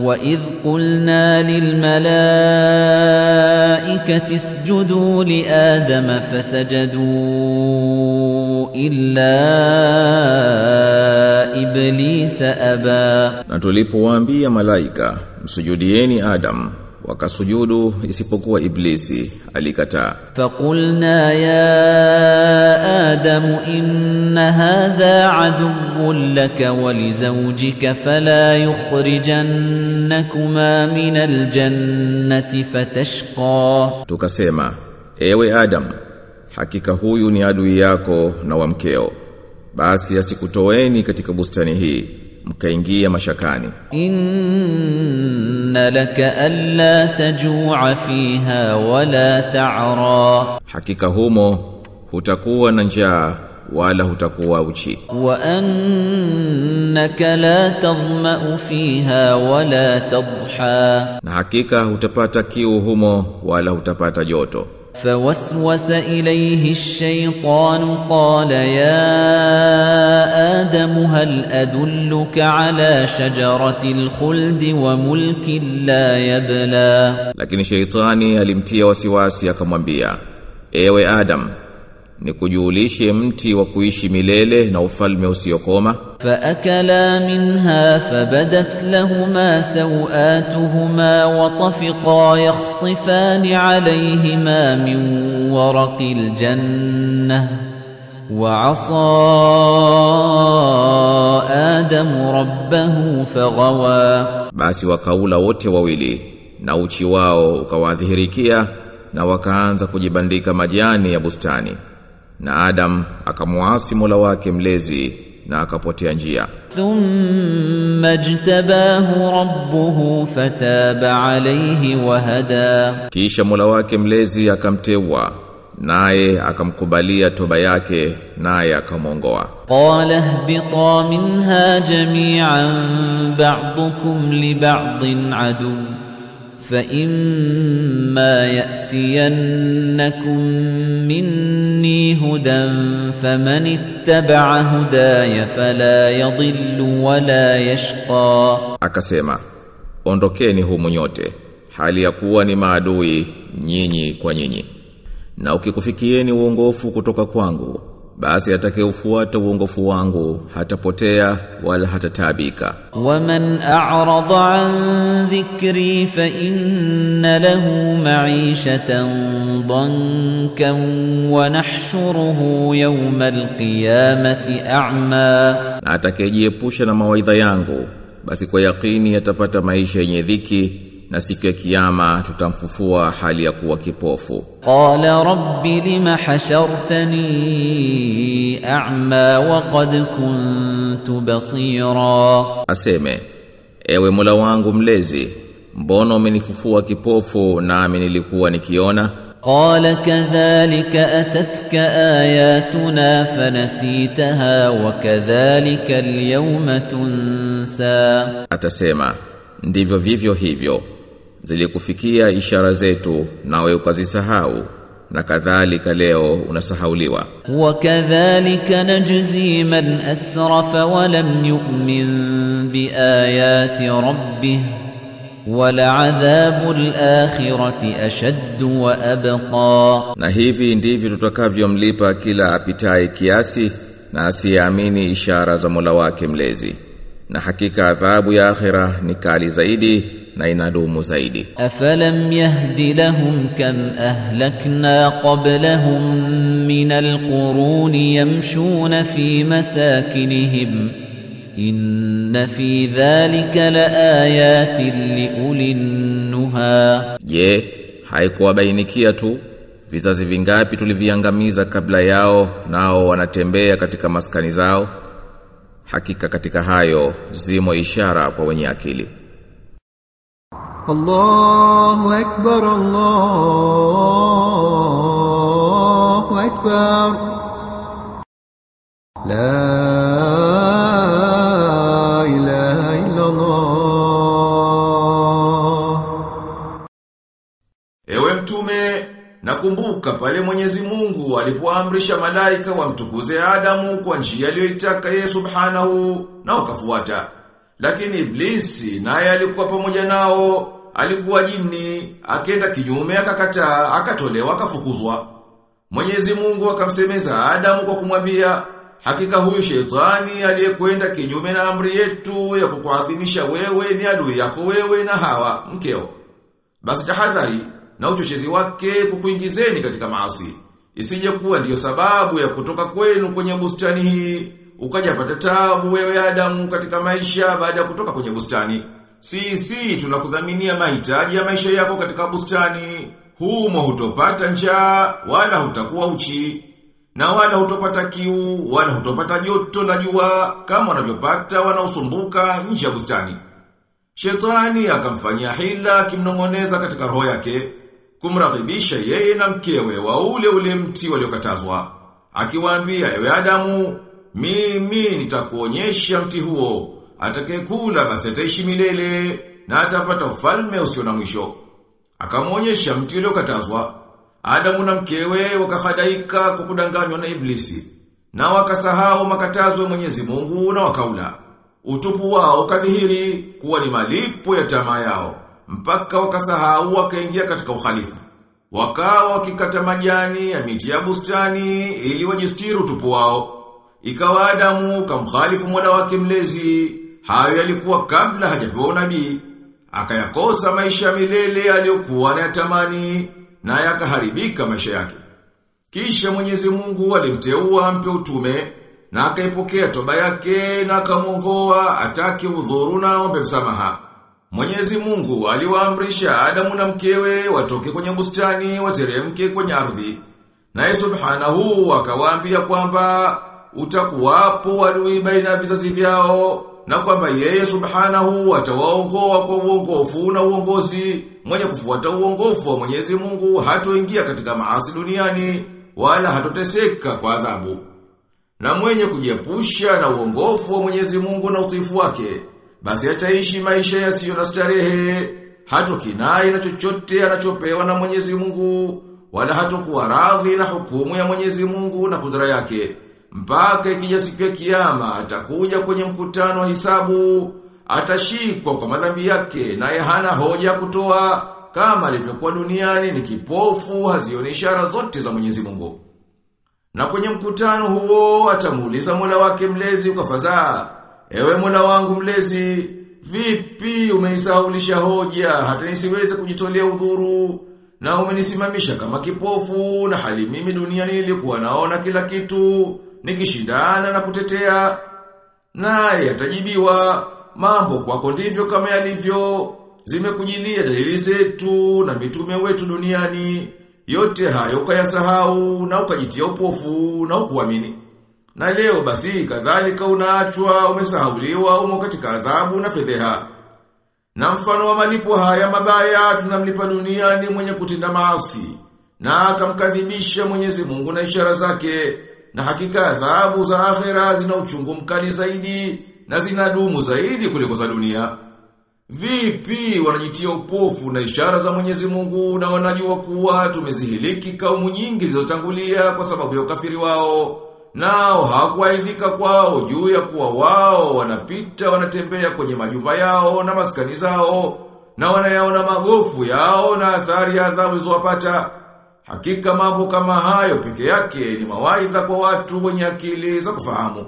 وَإِذْ قُلْنَا لِلْمَلَائِكَةِ اسْجُدُوا لِآدَمَ فَسَجَدُوا إِلَّا إِبْلِيسَ أَبَى Na tulipowaambia malaika msujudieni Adam. wakasujudu isipokuwa iblisi alikataa. Faqulna ya adam in hadha aduwwun laka wa li zawjika fala yukhrijannakuma min aljannati fatashqa. Tukasema ewe adam hakika huyu ni adui yako na wa mkeo. Basi asikutoweni katika bustani hii mkaingia mashakani. Inna laka alla tajua fiha wala ta'ra. Hakika humo hutakuwa na njaa wala hutakuwa uchi. Wa annaka la tadhma'u fiha wala tadha na hakika utapata kiu humo wala utapata joto. فوسوس إليه الشيطان قال يا آدم هل أدلك على شجرة الخلد وملك لا يبلى؟ lakini sheitani alimtia wasiwasi akamwambia ewe Adam nikujulishe mti wa kuishi milele na ufalme usiokoma فأكلا منها فبدت لهما سوآتهما وطفقا يخصفان عليهما من ورق الجنة وعصى آدم ربه فغوى basi wakaula wote wawili na uchi wao ukawadhihirikia na wakaanza kujibandika majani ya bustani na Adam akamuasi Mola wake mlezi na akapotea njia. Thumma jtabahu rabbuhu fataba alayhi wa hada. Kisha Mola wake mlezi akamteua naye akamkubalia toba yake naye akamwongoa. Qala ihbita minha jami'an ba'dukum li ba'din aduww فإما يأتينكم مني هدى فمن اتبع هداي فلا يضل ولا يشقى akasema ondokeni humu nyote hali ya kuwa ni maadui nyinyi kwa nyinyi na ukikufikieni uongofu kutoka kwangu basi atakayofuata uongofu wangu hatapotea wala hatatabika waman a'rada an dhikri fa inna lahu ma'ishatan dankan wa nahshuruhu yawma alqiyamati a'ma. Atakayejiepusha na mawaidha yangu basi kwa yakini atapata maisha yenye dhiki na siku ya kiyama tutamfufua hali ya kuwa kipofu. Qala rabbi lima hashartani a'ma wa qad kuntu basira, aseme ewe Mola wangu mlezi, mbona umenifufua kipofu nami nilikuwa nikiona? Qala kadhalika atatka ayatuna fanasitaha wa kadhalika alyawma tunsa, atasema ndivyo vivyo hivyo zilikufikia ishara zetu nawe ukazisahau na kadhalika leo unasahauliwa وكذلك نجزي من أسرف ولم يؤمن بآيات ربه ولعذاب الآخرة أشد وأبقى na hivi ndivyo tutakavyomlipa kila apitaye kiasi na asiyeamini ishara za Mola wake mlezi na hakika adhabu ya akhira ni kali zaidi na inadumu zaidi. Afalam yahdi lahum kam ahlakna qablahum min alqurun yamshuna fi masakinihim inna fi dhalika laayatin liulinnuha, je, haikuwabainikia tu vizazi vingapi tuliviangamiza kabla yao, nao wanatembea katika maskani zao? Hakika katika hayo zimo ishara kwa wenye akili. الله أكبر الله أكبر لا إله إلا الله Ewe mtume, nakumbuka pale Mwenyezi Mungu alipoamrisha malaika wamtukuze Adamu kwa njia aliyoitaka yeye Subhanahu na wakafuata. Lakini Iblisi naye alikuwa pamoja nao, alikuwa jini, akenda kinyume akakataa, akatolewa akafukuzwa. Mwenyezi Mungu akamsemeza Adamu kwa kumwambia, hakika huyu shetani aliyekwenda kinyume na amri yetu ya kukuadhimisha wewe ni adui yako wewe na Hawa mkeo. Basi tahadhari na uchochezi wake kukuingizeni katika maasi. Isije kuwa ndiyo sababu ya kutoka kwenu kwenye bustani hii, ukajapata tabu wewe Adamu katika maisha baada ya kutoka kwenye bustani. Sisi tunakudhaminia mahitaji ya maisha yako katika bustani. Humo hutopata njaa wala hutakuwa uchi. Na wala hutopata kiu wala hutopata joto la jua kama wanavyopata wanaosumbuka nje ya bustani. Shetani akamfanyia hila akimnong'oneza katika roho yake kumraghibisha yeye na mkewe wa ule ule mti waliokatazwa. Akiwaambia ewe Adamu, mimi nitakuonyesha mti huo, atakayekula basi ataishi milele na atapata ufalme usio na mwisho. Akamwonyesha mti uliokatazwa. Adamu na mkewe wakahadaika kwa kudanganywa na Iblisi na wakasahau makatazo ya Mwenyezi Mungu na wakaula. Utupu wao kadhihiri kuwa ni malipo ya tamaa yao mpaka wakasahau wakaingia katika uhalifu. Wakawa wakikata majani ya miti ya bustani ili wajistiri utupu wao. Ikawa Adamu kamkhalifu Mola wake mlezi, hayo yalikuwa kabla hajapewa unabii. Akayakosa maisha milele aliyokuwa anayatamani na yakaharibika maisha yake. Kisha Mwenyezi Mungu alimteua ampe utume na akaipokea toba yake na akamwongoa atake udhuru na ombe msamaha. Mwenyezi Mungu aliwaamrisha Adamu na mkewe watoke kwenye bustani wateremke kwenye ardhi. Naye Subhanahu akawaambia kwamba utakuwapo adui baina vizazi vyao na kwamba yeye Subhanahu atawaongoa kwa uongofu na uongozi mwenye kufuata uongofu wa Mwenyezi Mungu hatoingia katika maasi duniani wala hatoteseka kwa adhabu. Na mwenye kujiepusha na uongofu wa Mwenyezi Mungu na utiifu wake basi ataishi maisha yasiyo na starehe, hatokinai na chochote anachopewa na Mwenyezi Mungu, wala hatokuwa radhi na hukumu ya Mwenyezi Mungu na kudra yake. Mpaka ikija siku ya kiyama atakuja kwenye mkutano wa hisabu, atashikwa kwa madhambi yake naye hana hoja ya kutoa kama alivyokuwa duniani ni kipofu hazioni ishara zote za Mwenyezi Mungu. Na kwenye mkutano huo atamuuliza Mola wake mlezi kwa fadhaa Ewe Mola wangu mlezi, vipi umeisahulisha hoja hata nisiweze kujitolea udhuru na umenisimamisha kama kipofu na hali mimi duniani ilikuwa naona kila kitu nikishindana na kutetea naye atajibiwa. Mambo kwako ndivyo kama yalivyo. Zimekujilia dalili zetu na mitume wetu duniani. Yote hayo ukayasahau na ukajitia upofu na ukuamini. Na leo basi kadhalika unaachwa umesahauliwa umo katika adhabu na fedheha. Na mfano wa malipo haya mabaya tunamlipa duniani mwenye kutenda maasi na akamkadhibisha Mwenyezi Mungu na ishara zake na hakika adhabu za akhera zina uchungu mkali zaidi na zinadumu zaidi kuliko za dunia. Vipi wanajitia upofu na ishara za Mwenyezi Mungu na wanajua kuwa tumezihiliki kaumu nyingi zilizotangulia kwa sababu ya ukafiri wao. Nao hawakuaidhika kwao juu ya kuwa wao wanapita wanatembea kwenye majumba yao na maskani zao na wanayaona magofu yao na athari ya adhabu zilizowapata. Hakika mambo kama hayo peke yake ni mawaidha kwa watu wenye akili za kufahamu.